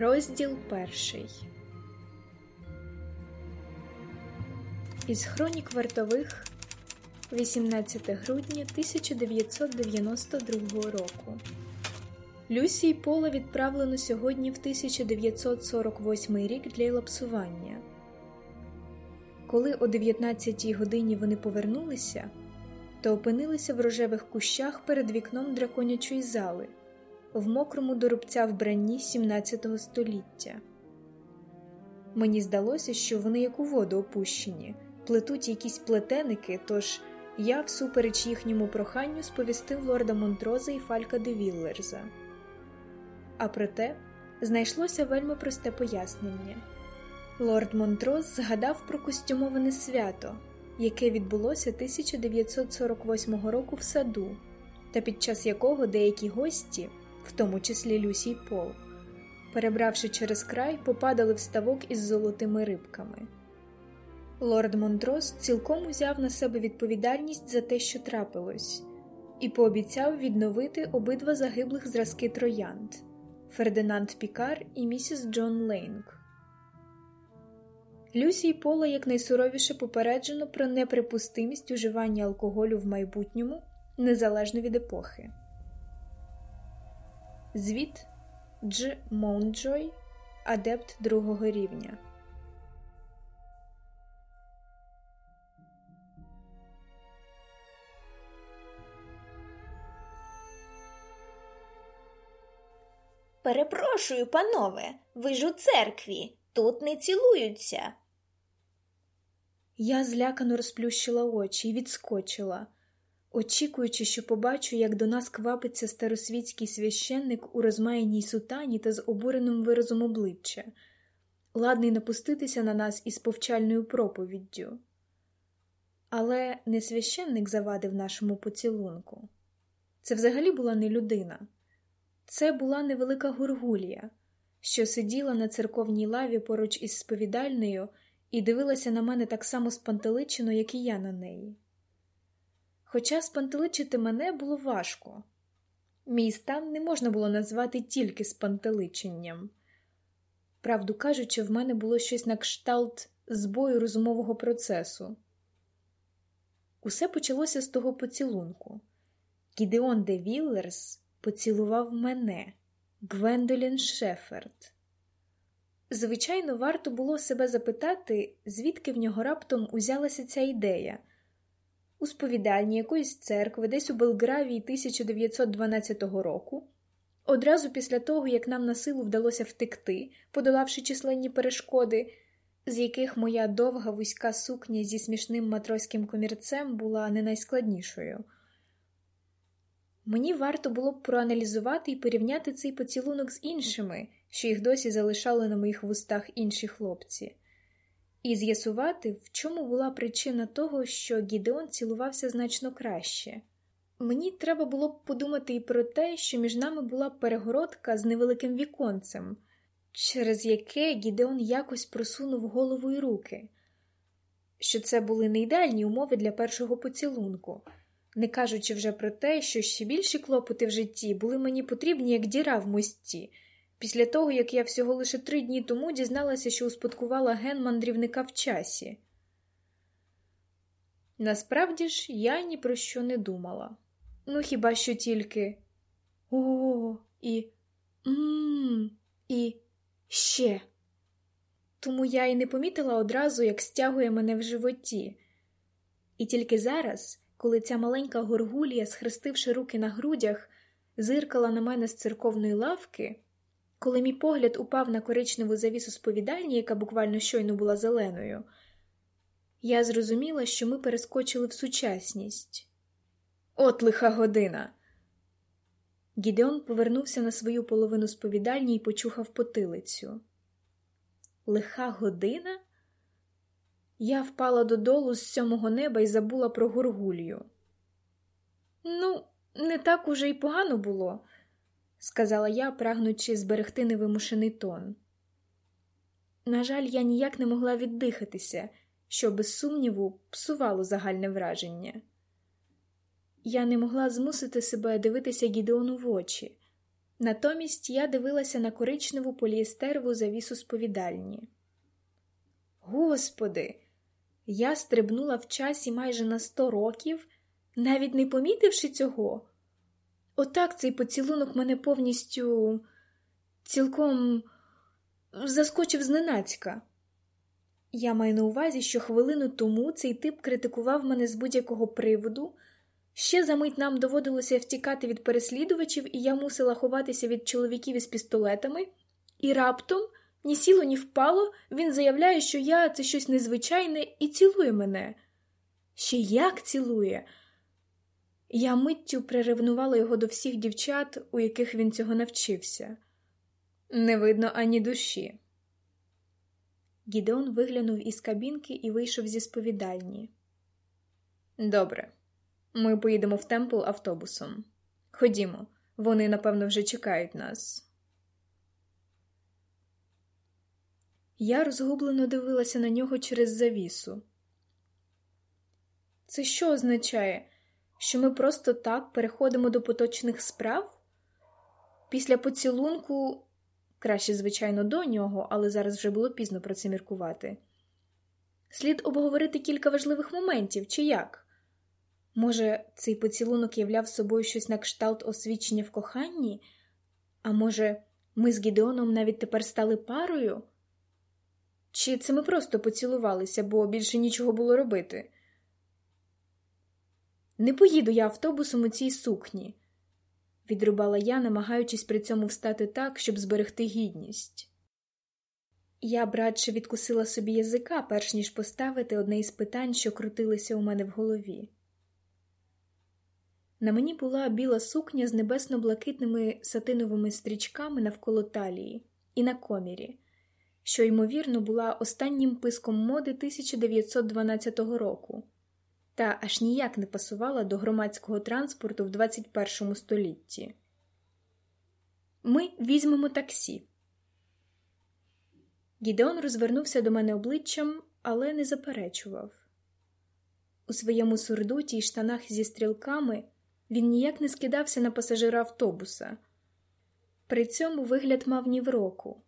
Розділ перший Із хронік вартових 18 грудня 1992 року. Люсі і Пола відправлено сьогодні в 1948 рік для лапсування. Коли о 19 годині вони повернулися, то опинилися в рожевих кущах перед вікном драконячої зали в мокрому до рубця вбранні 17 століття. Мені здалося, що вони як у воду опущені, плетуть якісь плетеники, тож я, всупереч їхньому проханню, сповістив лорда Монтроза і Фалька де Віллерза. А проте знайшлося вельми просте пояснення. Лорд Монтроз згадав про костюмоване свято, яке відбулося 1948 року в саду, та під час якого деякі гості в тому числі Люсі й Пол, перебравши через край, попадали в ставок із золотими рибками. Лорд Монтрос цілком узяв на себе відповідальність за те, що трапилось, і пообіцяв відновити обидва загиблих зразки троянд Фердинанд Пікар і місіс Джон Лейнг. Люсі й Пола якнайсуровіше попереджено про неприпустимість уживання алкоголю в майбутньому незалежно від епохи. Звіт Дж. Моунджой, адепт другого рівня. Перепрошую, панове, ви ж у церкві. Тут не цілуються. Я злякано розплющила очі і відскочила очікуючи, що побачу, як до нас квапиться старосвітський священник у розмаяній сутані та з обуреним виразом обличчя, ладний напуститися на нас із повчальною проповіддю. Але не священник завадив нашому поцілунку. Це взагалі була не людина, це була невелика гургулія, що сиділа на церковній лаві поруч із сповідальною і дивилася на мене так само спантеличено, як і я на неї хоча спантеличити мене було важко. Мій стан не можна було назвати тільки спантеличенням. Правду кажучи, в мене було щось на кшталт збою розумового процесу. Усе почалося з того поцілунку. Гідеон де Віллерс поцілував мене, Гвендолін Шеферд. Звичайно, варто було себе запитати, звідки в нього раптом узялася ця ідея у сповідальні якоїсь церкви, десь у Белгравії 1912 року, одразу після того, як нам на силу вдалося втекти, подолавши численні перешкоди, з яких моя довга вузька сукня зі смішним матроським комірцем була не найскладнішою. Мені варто було б проаналізувати і порівняти цей поцілунок з іншими, що їх досі залишали на моїх вустах інші хлопці і з'ясувати, в чому була причина того, що Гідеон цілувався значно краще. Мені треба було б подумати і про те, що між нами була перегородка з невеликим віконцем, через яке Гідеон якось просунув голову і руки, що це були не ідеальні умови для першого поцілунку, не кажучи вже про те, що ще більші клопоти в житті були мені потрібні, як діра в мості після того, як я всього лише три дні тому дізналася, що успадкувала ген мандрівника в часі. Насправді ж я ні про що не думала. Ну, хіба що тільки о, і мм, і ще. Тому я й не помітила одразу, як стягує мене в животі. І тільки зараз, коли ця маленька горгулія, схрестивши руки на грудях, зиркала на мене з церковної лавки, коли мій погляд упав на коричневу завісу сповідальні, яка буквально щойно була зеленою, я зрозуміла, що ми перескочили в сучасність. От лиха година. Гідеон повернувся на свою половину сповідальні і почухав потилицю. Лиха година? Я впала додолу з сьомого неба і забула про горгулью. Ну, не так уже й погано було сказала я, прагнучи зберегти невимушений тон. На жаль, я ніяк не могла віддихатися, що, без сумніву, псувало загальне враження. Я не могла змусити себе дивитися Гідеону в очі, Натомість я дивилася на коричневу полієстерову завісу сповідальні. Господи, я стрибнула в часі майже на сто років, навіть не помітивши цього. Отак цей поцілунок мене повністю цілком заскочив зненацька. Я маю на увазі, що хвилину тому цей тип критикував мене з будь-якого приводу. Ще за мить нам доводилося втікати від переслідувачів, і я мусила ховатися від чоловіків із пістолетами, і раптом, ні сіло, ні впало, він заявляє, що я це щось незвичайне і цілує мене. Ще як цілує? Я миттю приревнувала його до всіх дівчат, у яких він цього навчився. Не видно ані душі. Гідеон виглянув із кабінки і вийшов зі сповідальні. Добре, ми поїдемо в темпл автобусом. Ходімо, вони, напевно, вже чекають нас. Я розгублено дивилася на нього через завісу. Це що означає, що ми просто так переходимо до поточних справ? Після поцілунку, краще, звичайно, до нього, але зараз вже було пізно про це міркувати. Слід обговорити кілька важливих моментів, чи як? Може, цей поцілунок являв собою щось на кшталт освічення в коханні? А може, ми з Гідеоном навіть тепер стали парою? Чи це ми просто поцілувалися, бо більше нічого було робити? Не поїду я автобусом у цій сукні, відрубала я, намагаючись при цьому встати так, щоб зберегти гідність. Я братше відкусила собі язика, перш ніж поставити одне із питань, що крутилися у мене в голові. На мені була біла сукня з небесно-блакитними сатиновими стрічками навколо талії і на комірі, що, ймовірно, була останнім писком моди 1912 року, та аж ніяк не пасувала до громадського транспорту в 21 столітті. Ми візьмемо таксі. Гідеон розвернувся до мене обличчям, але не заперечував. У своєму сурдуті й штанах зі стрілками він ніяк не скидався на пасажира автобуса. При цьому вигляд мав ні в року,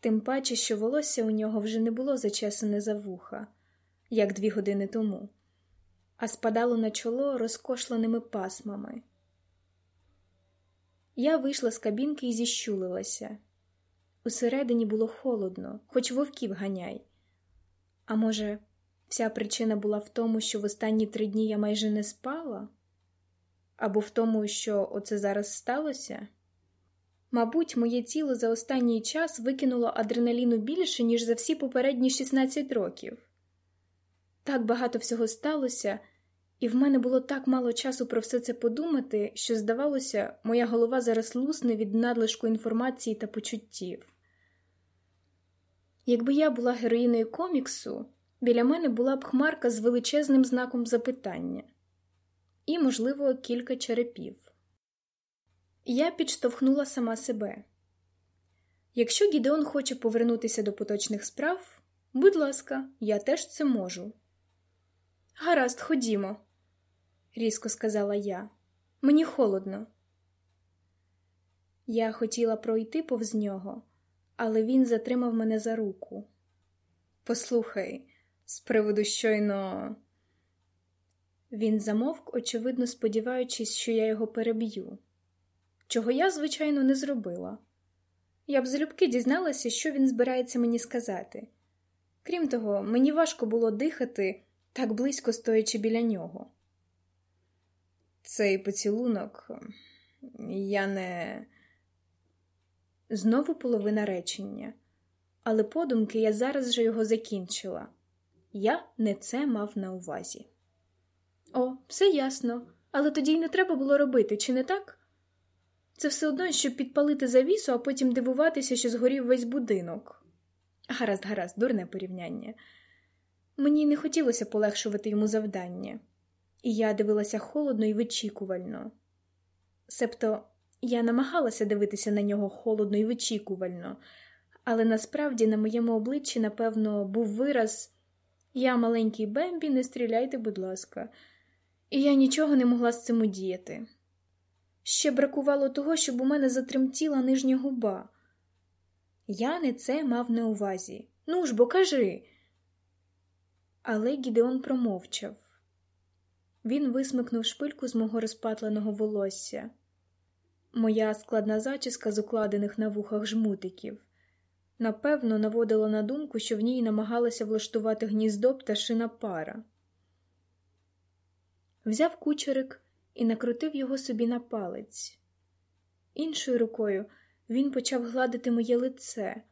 тим паче, що волосся у нього вже не було зачесане за вуха, як дві години тому, а спадало на чоло розкошленими пасмами. Я вийшла з кабінки і зіщулилася. Усередині було холодно, хоч вовків ганяй. А може, вся причина була в тому, що в останні три дні я майже не спала? Або в тому, що оце зараз сталося? Мабуть, моє тіло за останній час викинуло адреналіну більше, ніж за всі попередні 16 років. Так багато всього сталося, і в мене було так мало часу про все це подумати, що, здавалося, моя голова зараз лусне від надлишку інформації та почуттів. Якби я була героїною коміксу, біля мене була б хмарка з величезним знаком запитання і, можливо, кілька черепів. Я підштовхнула сама себе. Якщо Гідеон хоче повернутися до поточних справ, будь ласка, я теж це можу. Гаразд, ходімо, різко сказала я. Мені холодно. Я хотіла пройти повз нього, але він затримав мене за руку. Послухай, з приводу щойно. Він замовк, очевидно, сподіваючись, що я його переб'ю, чого я, звичайно, не зробила. Я б залюбки дізналася, що він збирається мені сказати. Крім того, мені важко було дихати, так близько стоячи біля нього. Цей поцілунок я не. Знову половина речення, але подумки я зараз же його закінчила. Я не це мав на увазі. О, все ясно, але тоді й не треба було робити, чи не так? Це все одно, щоб підпалити завісу, а потім дивуватися, що згорів весь будинок. Гаразд, гаразд, дурне порівняння. Мені не хотілося полегшувати йому завдання, і я дивилася холодно і вичікувально. Себто я намагалася дивитися на нього холодно і вичікувально, але насправді на моєму обличчі, напевно, був вираз Я маленький Бембі, не стріляйте, будь ласка і я нічого не могла з цим удіяти. Ще бракувало того, щоб у мене затремтіла нижня губа. Я не це мав на увазі. Ну ж бо кажи. Але Гідеон промовчав. Він висмикнув шпильку з мого розпатленого волосся. Моя складна зачіска з укладених на вухах жмутиків. Напевно, наводила на думку, що в ній намагалася влаштувати гніздо пташина пара. Взяв кучерик і накрутив його собі на палець. Іншою рукою він почав гладити моє лице,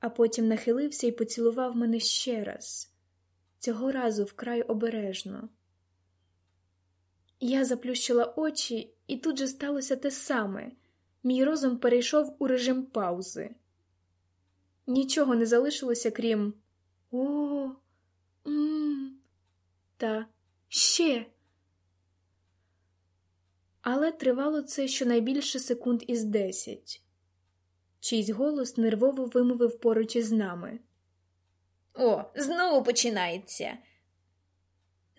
а потім нахилився і поцілував мене ще раз, цього разу вкрай обережно. Я заплющила очі, і тут же сталося те саме. Мій розум перейшов у режим паузи. Нічого не залишилося, крім о, м та ще. Але тривало це щонайбільше секунд із десять. Чийсь голос нервово вимовив поруч із нами. О, знову починається.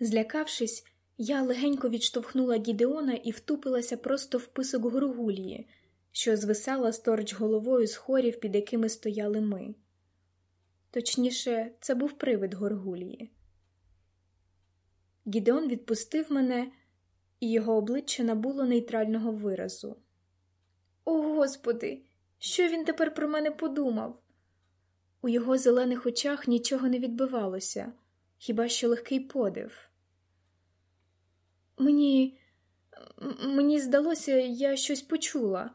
Злякавшись, я легенько відштовхнула Гідеона і втупилася просто в писок горгулії, що звисала сторч головою з хорів, під якими стояли ми. Точніше, це був привид горгулії. Гідеон відпустив мене, і його обличчя набуло нейтрального виразу. О, Господи, що він тепер про мене подумав? У його зелених очах нічого не відбивалося, хіба що легкий подив. Мені мені здалося, я щось почула,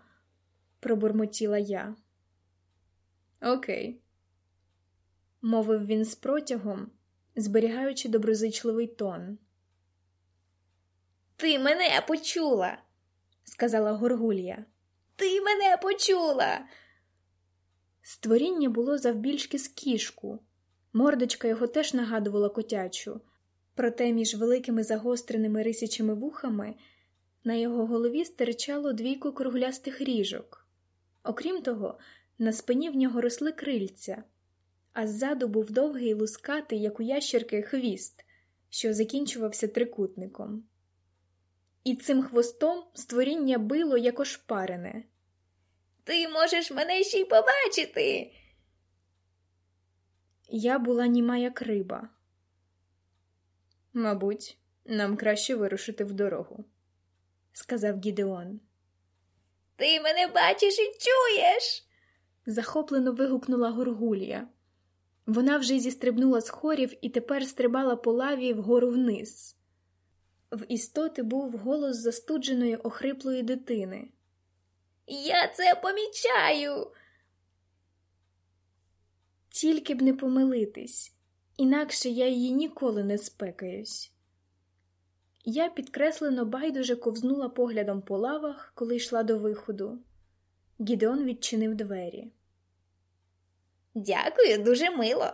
пробурмотіла я. Окей, мовив він з протягом, зберігаючи доброзичливий тон. Ти мене почула, сказала Горгулія. Ти мене почула. Створіння було завбільшки з кішку, мордочка його теж нагадувала котячу, проте між великими загостреними рисячими вухами на його голові стирчало двійко круглястих ріжок. Окрім того, на спині в нього росли крильця, а ззаду був довгий лускатий, як у ящерки, хвіст, що закінчувався трикутником. І цим хвостом створіння било як ошпарене. Ти можеш мене ще й побачити. Я була німа як риба. Мабуть, нам краще вирушити в дорогу, сказав Гідеон. Ти мене бачиш і чуєш. захоплено вигукнула Горгулія. Вона вже зістрибнула з хорів і тепер стрибала по лаві вгору вниз. В істоти був голос застудженої охриплої дитини. Я це помічаю. Тільки б не помилитись, інакше я її ніколи не спекаюсь. Я підкреслено байдуже ковзнула поглядом по лавах, коли йшла до виходу. Гідеон відчинив двері. Дякую, дуже мило,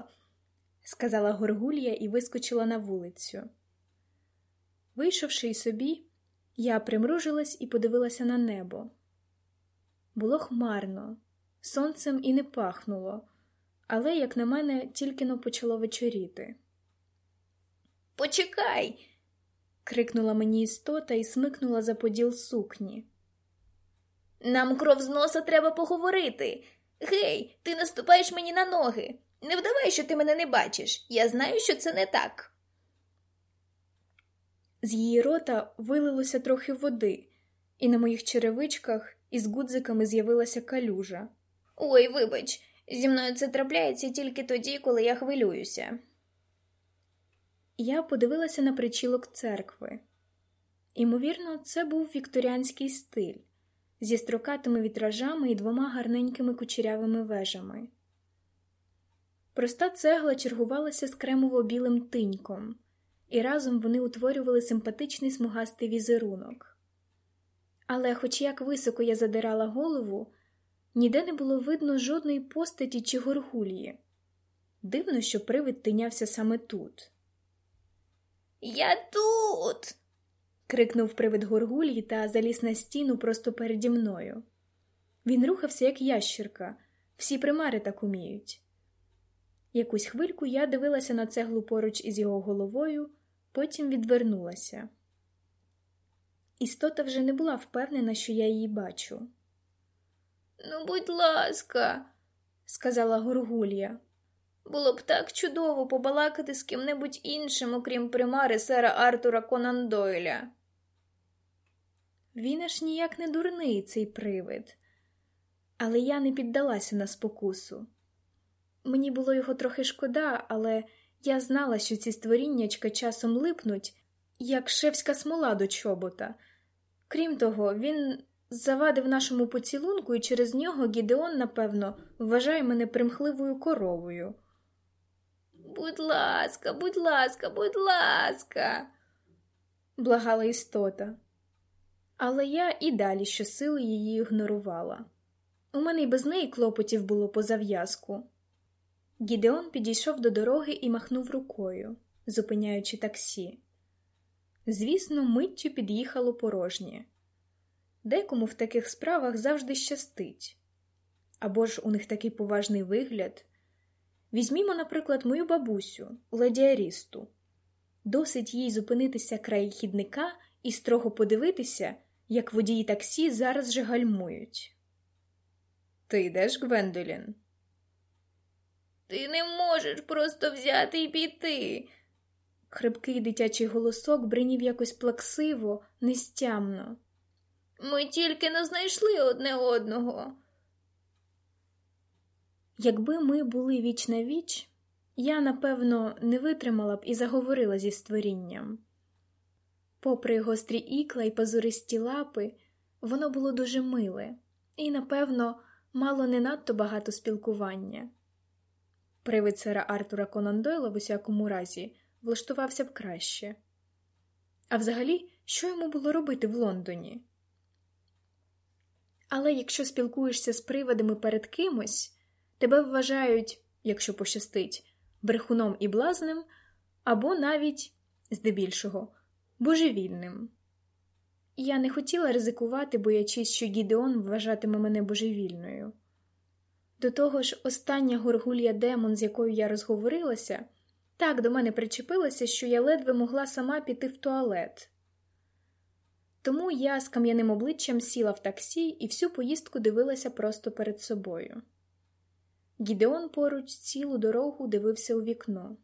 сказала Горгулія і вискочила на вулицю. Вийшовши й собі, я примружилась і подивилася на небо. Було хмарно, сонцем і не пахнуло, але, як на мене, тільки но почало вечоріти. Почекай. крикнула мені істота і смикнула за поділ сукні. Нам кров з носа треба поговорити. Гей, ти наступаєш мені на ноги. Не вдавай, що ти мене не бачиш. Я знаю, що це не так. З її рота вилилося трохи води, і на моїх черевичках із гудзиками з'явилася калюжа. Ой, вибач, зі мною це трапляється тільки тоді, коли я хвилююся. Я подивилася на причілок церкви. Імовірно, це був вікторіанський стиль зі строкатими вітражами і двома гарненькими кучерявими вежами. Проста цегла чергувалася з кремово-білим тиньком, і разом вони утворювали симпатичний смугастий візерунок. Але, хоч як високо я задирала голову, ніде не було видно жодної постаті чи горгулії. Дивно, що привид тинявся саме тут. Я тут. крикнув привид горгулії та заліз на стіну просто переді мною. Він рухався, як ящірка, всі примари так уміють. Якусь хвильку я дивилася на цеглу поруч із його головою, потім відвернулася. Істота вже не була впевнена, що я її бачу. Ну, будь ласка, сказала Горгулія. Було б так чудово побалакати з ким-небудь іншим, окрім примари сера Артура Конан Дойля. Він аж ніяк не дурний, цей привид, але я не піддалася на спокусу. Мені було його трохи шкода, але я знала, що ці створіннячка часом липнуть, як шевська смола до чобота. Крім того, він завадив нашому поцілунку, і через нього Гідеон, напевно, вважає мене примхливою коровою. Будь ласка, будь ласка, будь ласка, благала істота. Але я і далі щосили її ігнорувала. У мене й без неї клопотів було по зав'язку. Гідеон підійшов до дороги і махнув рукою, зупиняючи таксі. Звісно, миттю під'їхало порожнє. Декому в таких справах завжди щастить. Або ж у них такий поважний вигляд. Візьмімо, наприклад, мою бабусю, леді Арісту. Досить їй зупинитися край хідника і строго подивитися, як водії таксі зараз же гальмують. Ти йдеш, Гвендолін? Ти не можеш просто взяти і піти. Хрипкий дитячий голосок бринів якось плаксиво, нестямно. Ми тільки не знайшли одне одного. Якби ми були віч на віч, я, напевно, не витримала б і заговорила зі створінням. Попри гострі ікла і пазуристі лапи, воно було дуже миле і, напевно, мало не надто багато спілкування. Привид сера Артура Конан Дойла в усякому разі влаштувався б краще. А взагалі, що йому було робити в Лондоні? Але якщо спілкуєшся з привидами перед кимось, тебе вважають, якщо пощастить, брехуном і блазнем, або навіть, здебільшого, божевільним. Я не хотіла ризикувати, боячись, що Гідеон вважатиме мене божевільною. До того ж, остання горгулія демон, з якою я розговорилася, так до мене причепилася, що я ледве могла сама піти в туалет. Тому я з кам'яним обличчям сіла в таксі і всю поїздку дивилася просто перед собою. Гідеон поруч цілу дорогу дивився у вікно.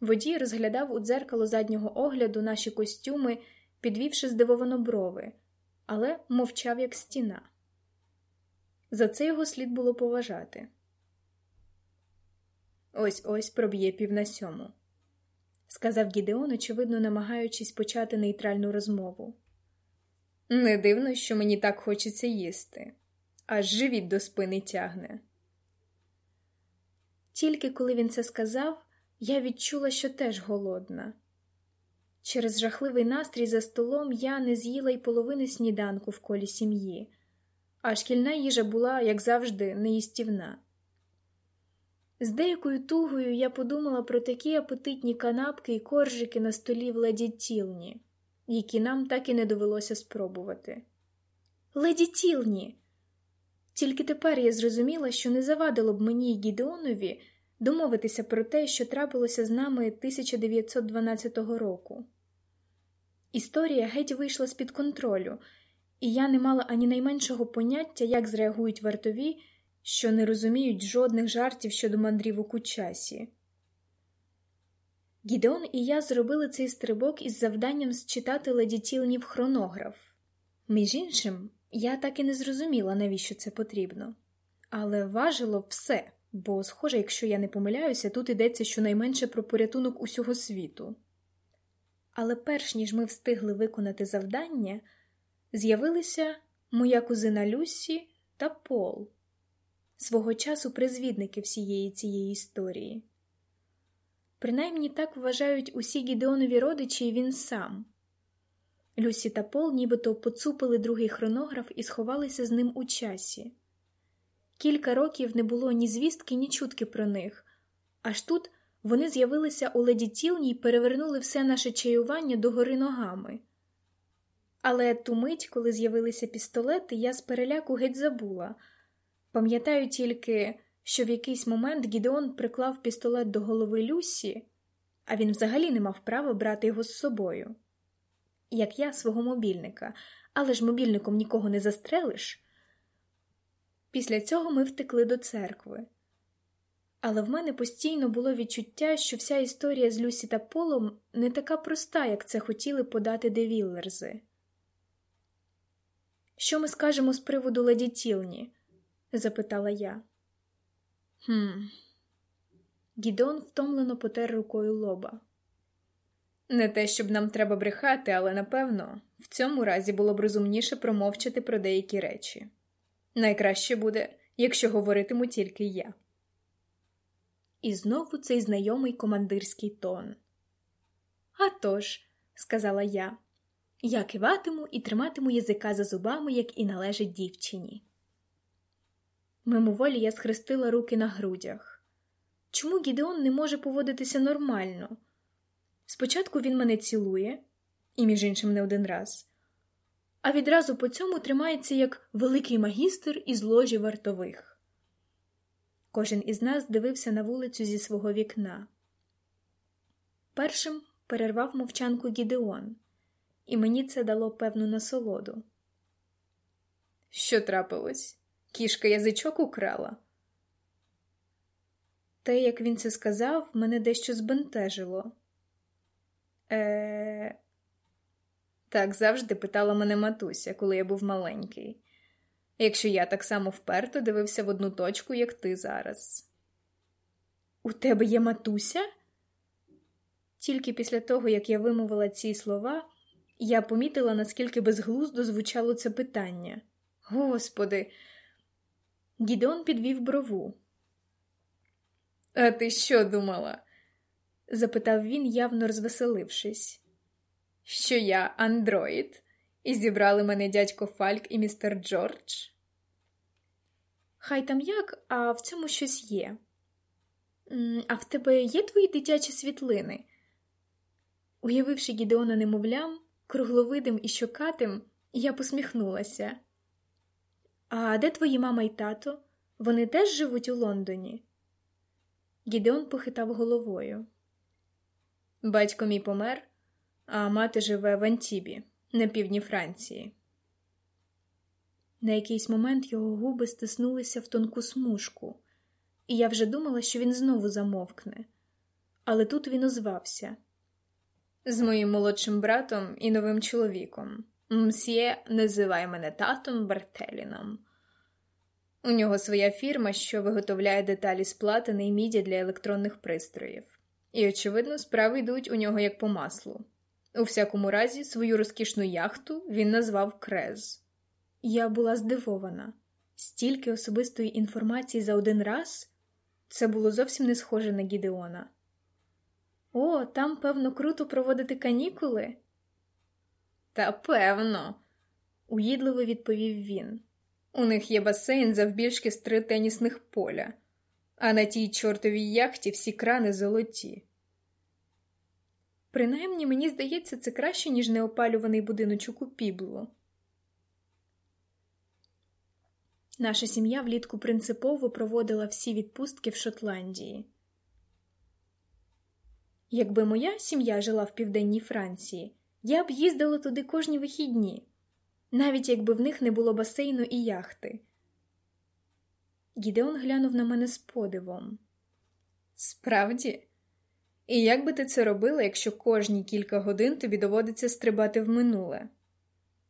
Водій розглядав у дзеркало заднього огляду наші костюми, підвівши здивовано брови, але мовчав, як стіна. За це його слід було поважати. Ось ось проб'є пів на сьому, сказав Гідеон, очевидно, намагаючись почати нейтральну розмову. Не дивно, що мені так хочеться їсти, аж живіт до спини тягне. Тільки коли він це сказав, я відчула, що теж голодна. Через жахливий настрій за столом я не з'їла й половини сніданку в колі сім'ї, а шкільна їжа була, як завжди, неїстівна. З деякою тугою я подумала про такі апетитні канапки і коржики на столі в леді тілні, які нам так і не довелося спробувати. Леді тілні! Тільки тепер я зрозуміла, що не завадило б мені й Гідеонові домовитися про те, що трапилося з нами 1912 року. Історія геть вийшла з під контролю, і я не мала ані найменшого поняття, як зреагують вартові, що не розуміють жодних жартів щодо мандрівок у часі. Гідеон і я зробили цей стрибок із завданням считати леді Тілнів хронограф. Між іншим, я так і не зрозуміла, навіщо це потрібно, але важило все, бо, схоже, якщо я не помиляюся, тут йдеться щонайменше про порятунок усього світу. Але перш ніж ми встигли виконати завдання, з'явилися моя кузина Люсі та Пол, свого часу призвідники всієї цієї історії. Принаймні так вважають усі Гідеонові родичі і він сам. Люсі та Пол нібито поцупили другий хронограф і сховалися з ним у часі. Кілька років не було ні звістки, ні чутки про них, аж тут вони з'явилися у леді тілні й перевернули все наше чаювання догори ногами. Але ту мить, коли з'явилися пістолети, я з переляку геть забула. Пам'ятаю тільки, що в якийсь момент Гідеон приклав пістолет до голови Люсі, а він взагалі не мав права брати його з собою. як я свого мобільника, але ж мобільником нікого не застрелиш. Після цього ми втекли до церкви. Але в мене постійно було відчуття, що вся історія з Люсі та Полом не така проста, як це хотіли подати девіллерзи. Що ми скажемо з приводу леді Тілні? Запитала я. «Хм...» Гідон втомлено потер рукою лоба. Не те, щоб нам треба брехати, але напевно в цьому разі було б розумніше промовчати про деякі речі. Найкраще буде, якщо говоритиму тільки я. І знову цей знайомий командирський тон. «А тож», – сказала я, я киватиму і триматиму язика за зубами, як і належить дівчині. Мимоволі я схрестила руки на грудях. Чому Гідеон не може поводитися нормально? Спочатку він мене цілує, і, між іншим, не один раз, а відразу по цьому тримається як великий магістр із ложі вартових. Кожен із нас дивився на вулицю зі свого вікна. Першим перервав мовчанку Гідеон, і мені це дало певну насолоду. Що трапилось? Кішка язичок украла? Те, як він це сказав, мене дещо збентежило. Е... Так завжди питала мене матуся, коли я був маленький, якщо я так само вперто дивився в одну точку, як ти зараз. У тебе є матуся? Тільки після того, як я вимовила ці слова, я помітила, наскільки безглуздо звучало це питання. Господи, Гідеон підвів брову. А ти що думала? запитав він, явно розвеселившись. Що я андроїд, і зібрали мене дядько Фальк і містер Джордж? Хай там як, а в цьому щось є. А в тебе є твої дитячі світлини? Уявивши Гідеона немовлям, кругловидим і щокатим, я посміхнулася. А де твої мама і тато? Вони теж живуть у Лондоні? Гідеон похитав головою. Батько мій помер, а мати живе в Антібі, на півдні Франції. На якийсь момент його губи стиснулися в тонку смужку, і я вже думала, що він знову замовкне. Але тут він озвався з моїм молодшим братом і новим чоловіком. Мсьє називає мене татом Бартеліном. У нього своя фірма, що виготовляє деталі з платини і міді для електронних пристроїв. І, очевидно, справи йдуть у нього як по маслу. У всякому разі, свою розкішну яхту він назвав Крез. Я була здивована. Стільки особистої інформації за один раз це було зовсім не схоже на Гідеона. О, там, певно, круто проводити канікули. Та певно, уїдливо відповів він. У них є басейн завбільшки з три тенісних поля, а на тій чортовій яхті всі крани золоті. Принаймні, мені здається, це краще, ніж неопалюваний будиночок у піблу. Наша сім'я влітку принципово проводила всі відпустки в Шотландії. Якби моя сім'я жила в південній Франції, я б їздила туди кожні вихідні, навіть якби в них не було басейну і яхти. Гідеон глянув на мене з подивом. Справді, і як би ти це робила, якщо кожні кілька годин тобі доводиться стрибати в минуле?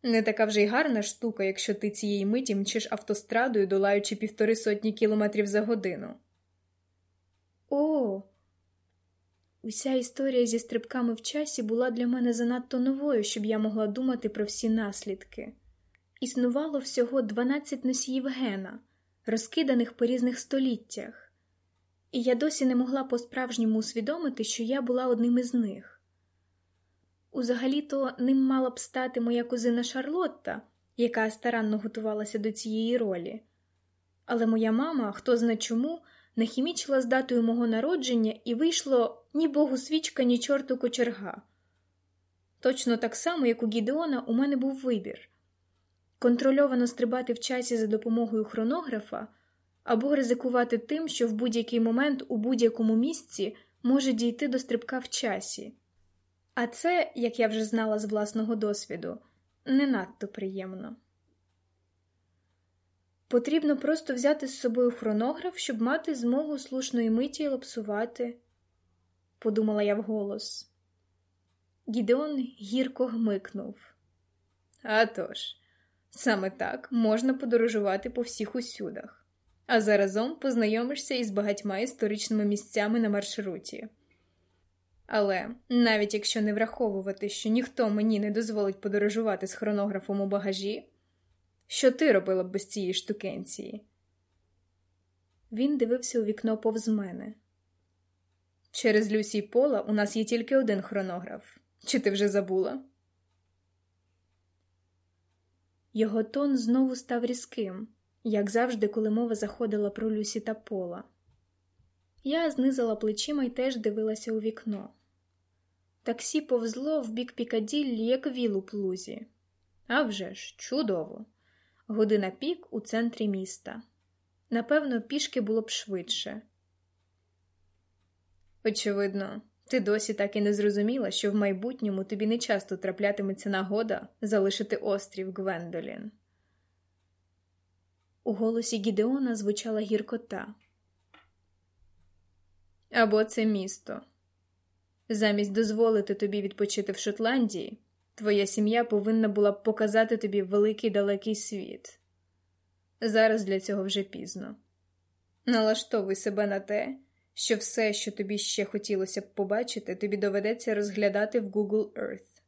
Не така вже й гарна штука, якщо ти цієї миті мчиш автострадою, долаючи півтори сотні кілометрів за годину. О, Уся історія зі стрибками в часі була для мене занадто новою, щоб я могла думати про всі наслідки. Існувало всього 12 носіїв гена, розкиданих по різних століттях, і я досі не могла по-справжньому усвідомити, що я була одним із них. Узагалі-то ним мала б стати моя кузина Шарлотта, яка старанно готувалася до цієї ролі. Але моя мама, хто зна чому, нахімічила з датою мого народження і вийшло ні богу свічка, ні чорту кочерга. Точно так само, як у Гідеона, у мене був вибір контрольовано стрибати в часі за допомогою хронографа або ризикувати тим, що в будь-який момент у будь-якому місці може дійти до стрибка в часі. А це, як я вже знала з власного досвіду, не надто приємно. Потрібно просто взяти з собою хронограф, щоб мати змогу слушної миті лапсувати, подумала я вголос. Гідеон гірко гмикнув. «А тож, саме так можна подорожувати по всіх усюдах, а заразом познайомишся із багатьма історичними місцями на маршруті. Але навіть якщо не враховувати, що ніхто мені не дозволить подорожувати з хронографом у багажі, що ти робила б без цієї штукенції? Він дивився у вікно повз мене. Через Люсі Пола у нас є тільки один хронограф. Чи ти вже забула? Його тон знову став різким, як завжди, коли мова заходила про Люсі та Пола. Я знизила плечима і теж дивилася у вікно. Таксі повзло в бік Пікаділлі, як віл у плузі. А вже ж, чудово! Година пік у центрі міста. Напевно, пішки було б швидше. Очевидно, ти досі так і не зрозуміла, що в майбутньому тобі не часто траплятиметься нагода залишити острів Гвендолін. У голосі Гідеона звучала гіркота. Або це місто. Замість дозволити тобі відпочити в Шотландії, твоя сім'я повинна була б показати тобі великий далекий світ. Зараз для цього вже пізно. Налаштовуй себе на те, що все, що тобі ще хотілося б побачити, тобі доведеться розглядати в Google Earth.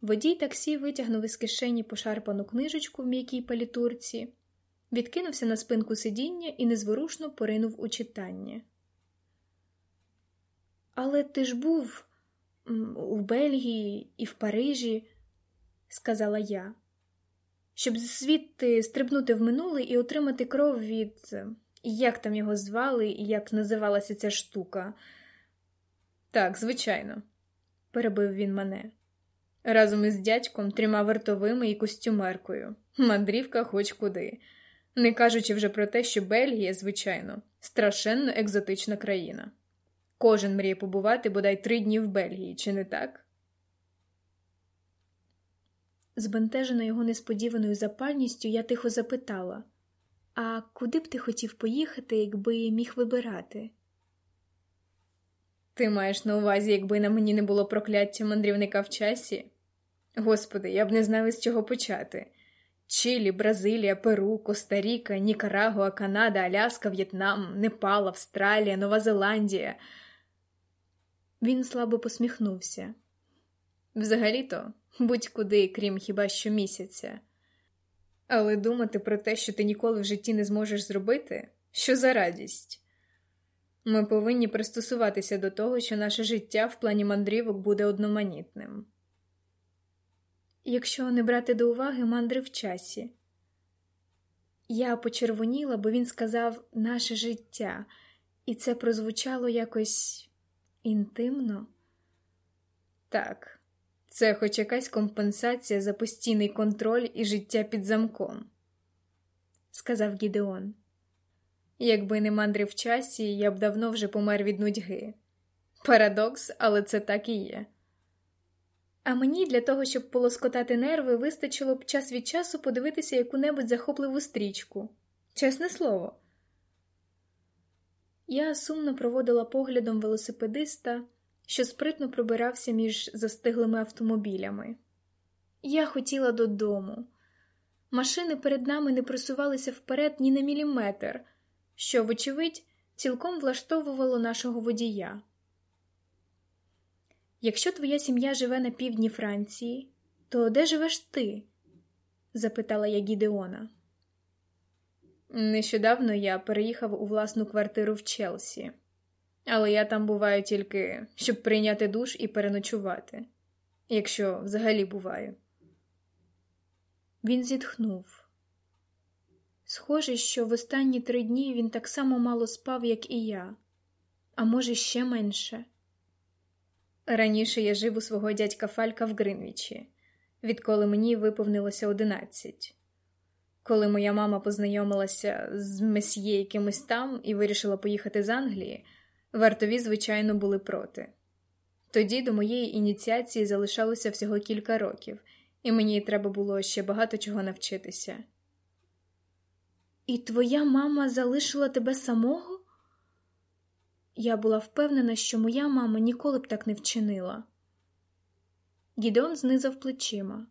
Водій таксі витягнув із кишені пошарпану книжечку в м'якій палітурці, відкинувся на спинку сидіння і незворушно поринув у читання. Але ти ж був у Бельгії і в Парижі, сказала я, щоб звідти стрибнути в минуле і отримати кров від як там його звали і як називалася ця штука. Так, звичайно, перебив він мене. Разом із дядьком, трьома вартовими і костюмеркою. Мандрівка хоч куди. Не кажучи вже про те, що Бельгія, звичайно, страшенно екзотична країна. Кожен мріє побувати бодай три дні в Бельгії, чи не так? Збентежена його несподіваною запальністю, я тихо запитала а куди б ти хотів поїхати, якби міг вибирати? Ти маєш на увазі, якби на мені не було прокляття мандрівника в часі? Господи, я б не знав, із чого почати. Чилі, Бразилія, Перу, Коста-Ріка, Нікарагуа, Канада, Аляска, В'єтнам, Непал, Австралія, Нова Зеландія. Він слабо посміхнувся. Взагалі-то будь-куди, крім хіба що місяця. Але думати про те, що ти ніколи в житті не зможеш зробити, що за радість. Ми повинні пристосуватися до того, що наше життя в плані мандрівок буде одноманітним. Якщо не брати до уваги мандри в часі, я почервоніла, бо він сказав наше життя, і це прозвучало якось інтимно. Так, це хоч якась компенсація за постійний контроль і життя під замком, сказав Гідеон. Якби не мандрив в часі, я б давно вже помер від нудьги. Парадокс, але це так і є. А мені для того, щоб полоскотати нерви, вистачило б час від часу подивитися яку-небудь захопливу стрічку. Чесне слово. Я сумно проводила поглядом велосипедиста що спритно пробирався між застиглими автомобілями. Я хотіла додому. Машини перед нами не просувалися вперед ні на міліметр, що, вочевидь, цілком влаштовувало нашого водія. Якщо твоя сім'я живе на півдні Франції, то де живеш ти? запитала я Гідеона. Нещодавно я переїхав у власну квартиру в Челсі але я там буваю тільки, щоб прийняти душ і переночувати, якщо взагалі буваю. Він зітхнув. Схоже, що в останні три дні він так само мало спав, як і я, а може, ще менше. Раніше я жив у свого дядька Фалька в Гринвічі, відколи мені виповнилося одинадцять. Коли моя мама познайомилася з месьє якимось там і вирішила поїхати з Англії. Вартові, звичайно, були проти. Тоді до моєї ініціації залишалося всього кілька років, і мені треба було ще багато чого навчитися. І твоя мама залишила тебе самого? Я була впевнена, що моя мама ніколи б так не вчинила. Гідеон знизав плечима.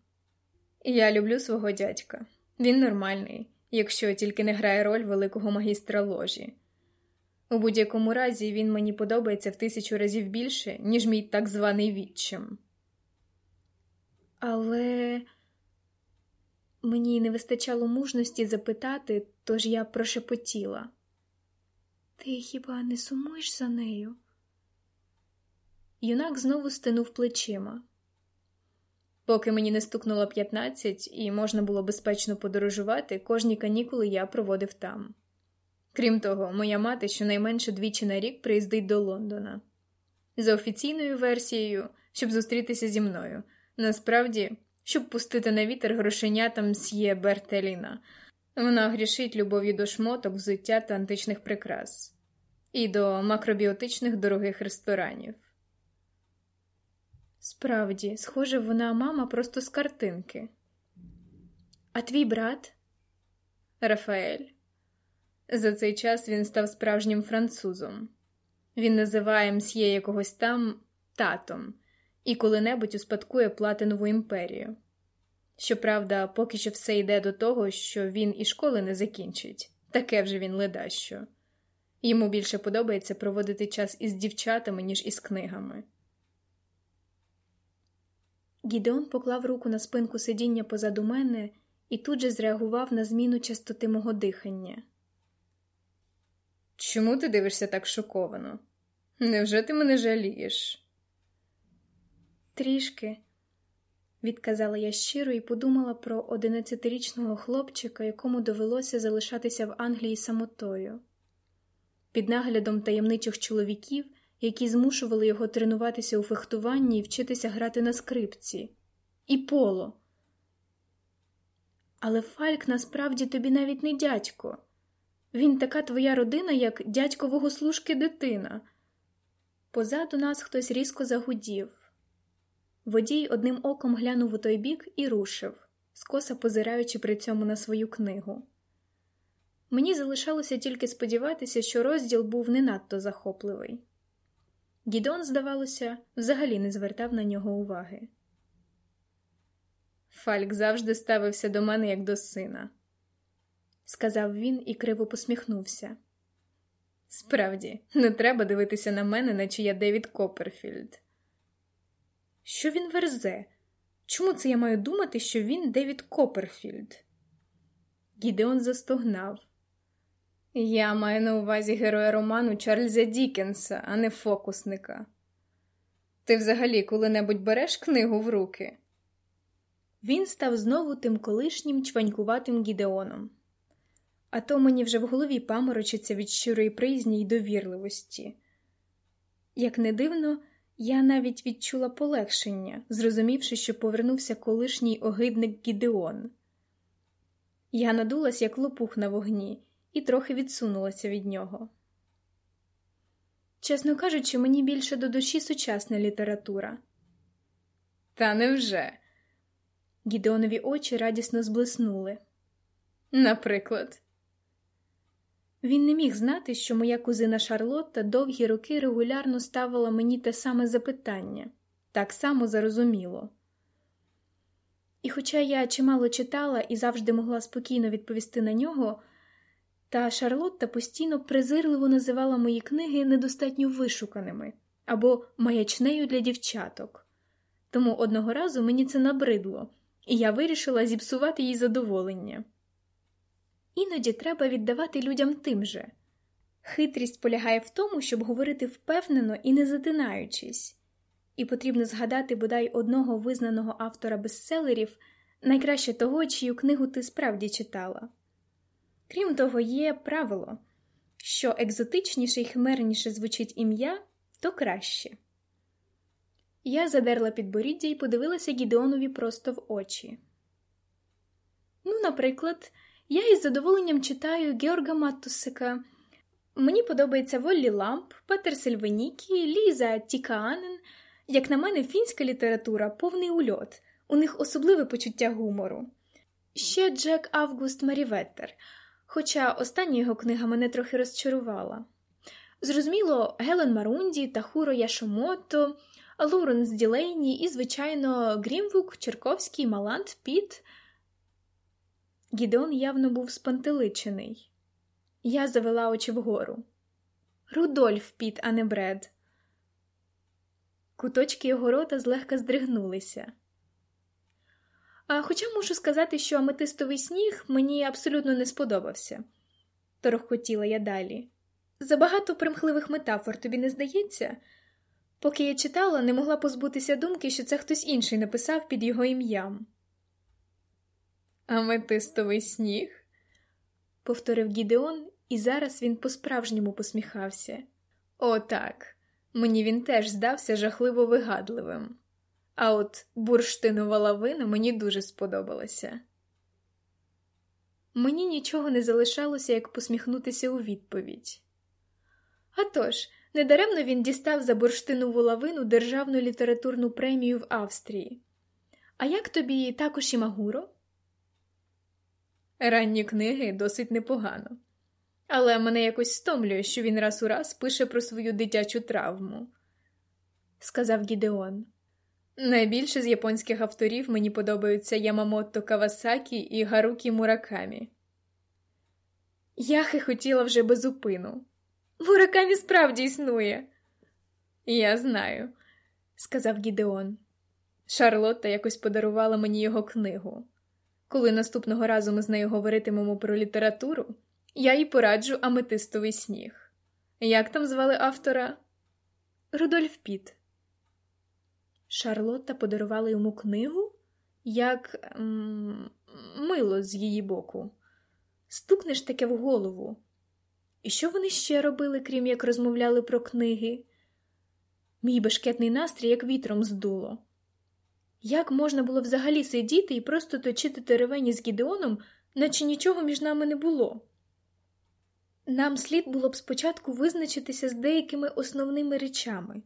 Я люблю свого дядька. Він нормальний, якщо тільки не грає роль великого магістра ложі. У будь-якому разі він мені подобається в тисячу разів більше, ніж мій так званий відчим. Але мені не вистачало мужності запитати, тож я прошепотіла. Ти хіба не сумуєш за нею? Юнак знову стинув плечима. Поки мені не стукнуло 15 і можна було безпечно подорожувати, кожні канікули я проводив там. Крім того, моя мати щонайменше двічі на рік приїздить до Лондона. За офіційною версією, щоб зустрітися зі мною, насправді, щоб пустити на вітер грошенятам с'є Бертеліна. Вона грішить любов'ю до шмоток, взуття та античних прикрас, і до макробіотичних дорогих ресторанів. Справді, схоже, вона мама просто з картинки. А твій брат? Рафаель. За цей час він став справжнім французом. Він називає мсьє якогось там татом і коли-небудь успадкує платинову імперію. Щоправда, поки що все йде до того, що він і школи не закінчить, таке вже він ледащо. Йому більше подобається проводити час із дівчатами, ніж із книгами. Гідеон поклав руку на спинку сидіння позаду мене і тут же зреагував на зміну частоти мого дихання. Чому ти дивишся так шоковано? Невже ти мене жалієш? Трішки, відказала я щиро і подумала про одинадцятирічного хлопчика, якому довелося залишатися в Англії самотою. Під наглядом таємничих чоловіків які змушували його тренуватися у фехтуванні і вчитися грати на скрипці, і поло. Але Фальк насправді тобі навіть не дядько. Він така твоя родина, як дядькового служки дитина. Позаду нас хтось різко загудів. Водій одним оком глянув у той бік і рушив, скоса позираючи при цьому на свою книгу. Мені залишалося тільки сподіватися, що розділ був не надто захопливий. Гідон, здавалося, взагалі не звертав на нього уваги. Фальк завжди ставився до мене як до сина, сказав він і криво посміхнувся. Справді, не треба дивитися на мене, наче я Девід Копперфільд. Що він верзе? Чому це я маю думати, що він Девід Копперфільд? Гідеон застогнав. Я маю на увазі героя роману Чарльза Дікенса, а не фокусника. Ти взагалі коли-небудь береш книгу в руки? Він став знову тим колишнім чванькуватим гідеоном. А то мені вже в голові паморочиться від щирої приязні й довірливості. Як не дивно, я навіть відчула полегшення, зрозумівши, що повернувся колишній огидник Гідеон. Я надулась, як лопух на вогні і трохи відсунулася від нього. Чесно кажучи, мені більше до душі сучасна література. Та невже? Гідеонові очі радісно зблиснули. Наприклад, він не міг знати, що моя кузина Шарлотта довгі роки регулярно ставила мені те саме запитання, так само зарозуміло. І хоча я чимало читала і завжди могла спокійно відповісти на нього, та Шарлотта постійно презирливо називала мої книги недостатньо вишуканими або маячнею для дівчаток. Тому одного разу мені це набридло, і я вирішила зіпсувати їй задоволення. Іноді треба віддавати людям тим же. Хитрість полягає в тому, щоб говорити впевнено і не затинаючись, і потрібно згадати бодай одного визнаного автора бестселерів, найкраще того, чию книгу ти справді читала. Крім того, є правило що екзотичніше і химерніше звучить ім'я, то краще. Я задерла підборіддя і подивилася Гідеонові просто в очі. Ну, наприклад, я із задоволенням читаю Георга Маттусика Мені подобається Воллі Ламп, Петер Сельвенікі, Ліза Тікаанен. Як на мене, фінська література повний ульот, у них особливе почуття гумору. Ще Джек Август Маріветтер, хоча остання його книга мене трохи розчарувала. Зрозуміло, Гелен Марунді, Тахуро Яшомото, Лоуренс Ділейні і, звичайно, Грімвук, Черковський, Малант, Піт. Гідеон явно був спантеличений. Я завела очі вгору. Рудольф Піт, а не Бред. Куточки його рота злегка здригнулися. А Хоча мушу сказати, що аметистовий сніг мені абсолютно не сподобався, торохкотіла я далі. Забагато примхливих метафор тобі не здається? Поки я читала, не могла позбутися думки, що це хтось інший написав під його ім'ям. Аметистовий сніг? повторив Гідеон, і зараз він по-справжньому посміхався. О, так, мені він теж здався жахливо вигадливим. А от бурштинова лавина мені дуже сподобалася. Мені нічого не залишалося, як посміхнутися у відповідь. А тож, недаремно він дістав за бурштинову лавину державну літературну премію в Австрії. А як тобі також і Магуро? Ранні книги досить непогано, але мене якось стомлює, що він раз у раз пише про свою дитячу травму, сказав Гідеон. Найбільше з японських авторів мені подобаються Ямамото Кавасакі і Гарукі Муракамі. Я хихотіла вже безупину. Муракамі справді існує. Я знаю, сказав Гідеон. Шарлотта якось подарувала мені його книгу. Коли наступного разу ми з нею говоритимемо про літературу, я їй пораджу аметистовий сніг. Як там звали автора? Рудольф Піт. Шарлотта подарувала йому книгу, як м мило з її боку. Стукнеш таке в голову. І що вони ще робили, крім як розмовляли про книги? Мій бешкетний настрій як вітром здуло. Як можна було взагалі сидіти і просто точити теревені з Гідеоном, наче нічого між нами не було? Нам слід було б спочатку визначитися з деякими основними речами.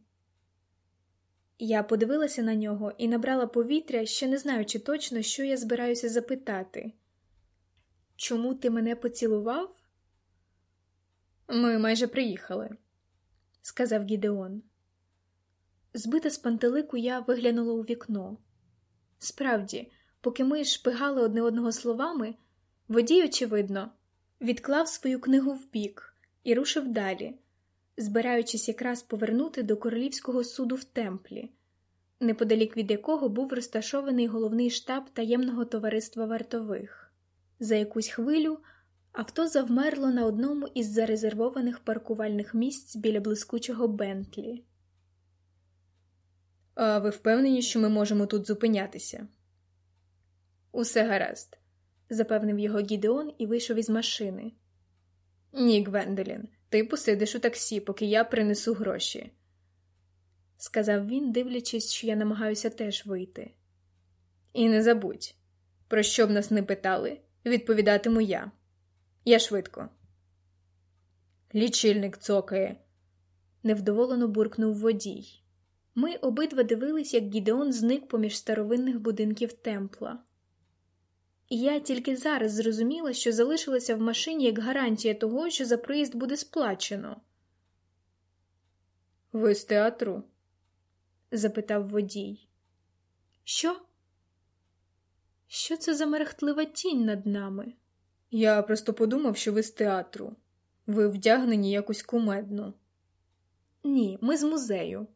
Я подивилася на нього і набрала повітря, ще не знаючи точно, що я збираюся запитати. Чому ти мене поцілував? Ми майже приїхали, сказав Гідеон. Збита з пантелику, я виглянула у вікно. Справді, поки ми шпигали одне одного словами, водій, очевидно, відклав свою книгу вбік і рушив далі, збираючись якраз повернути до королівського суду в темплі, неподалік від якого був розташований головний штаб таємного товариства вартових. За якусь хвилю авто завмерло на одному із зарезервованих паркувальних місць біля блискучого Бентлі. А ви впевнені, що ми можемо тут зупинятися? Усе гаразд, запевнив його Гідеон і вийшов із машини. Ні, Гвендолін, ти посидиш у таксі, поки я принесу гроші, сказав він, дивлячись, що я намагаюся теж вийти. І не забудь, про що б нас не питали, відповідатиму я. Я швидко. Лічильник цокає, невдоволено буркнув водій. Ми обидва дивились, як Гідеон зник поміж старовинних будинків темпла. І я тільки зараз зрозуміла, що залишилася в машині як гарантія того, що за проїзд буде сплачено. Ви з театру? запитав водій. Що? Що це за мерехтлива тінь над нами? Я просто подумав, що ви з театру. Ви вдягнені якось кумедно. Ні, ми з музею.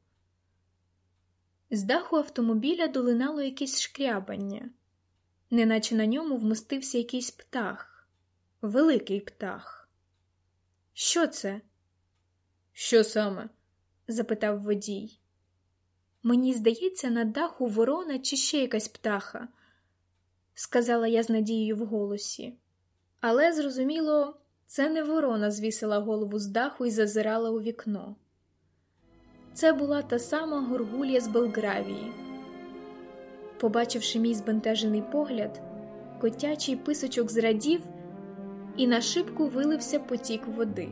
З даху автомобіля долинало якесь шкрябання, неначе на ньому вмостився якийсь птах, великий птах. Що це? Що саме? запитав водій. Мені здається, на даху ворона чи ще якась птаха, сказала я з надією в голосі. Але, зрозуміло, це не ворона звісила голову з даху і зазирала у вікно. Це була та сама горгулія з Белгравії. Побачивши мій збентежений погляд, котячий писочок зрадів і на шибку вилився потік води.